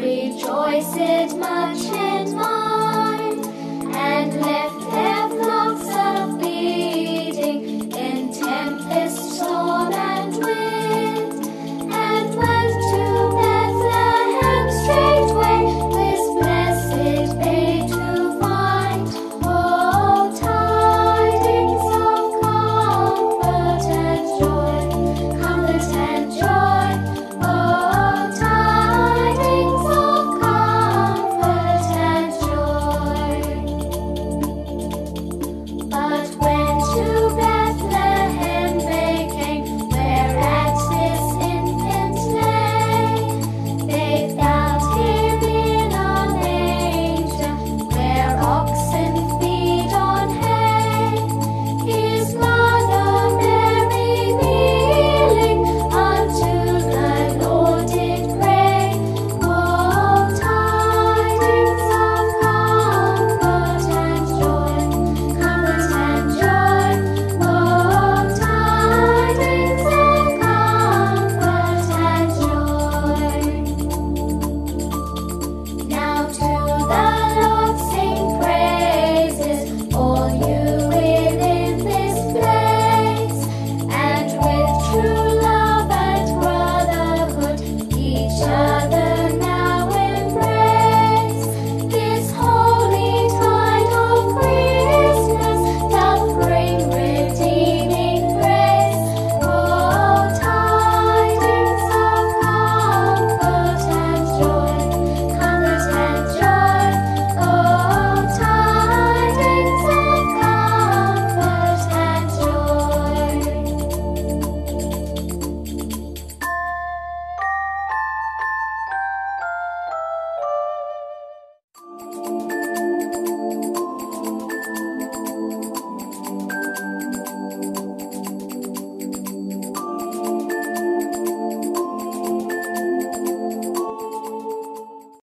rejoices much and much.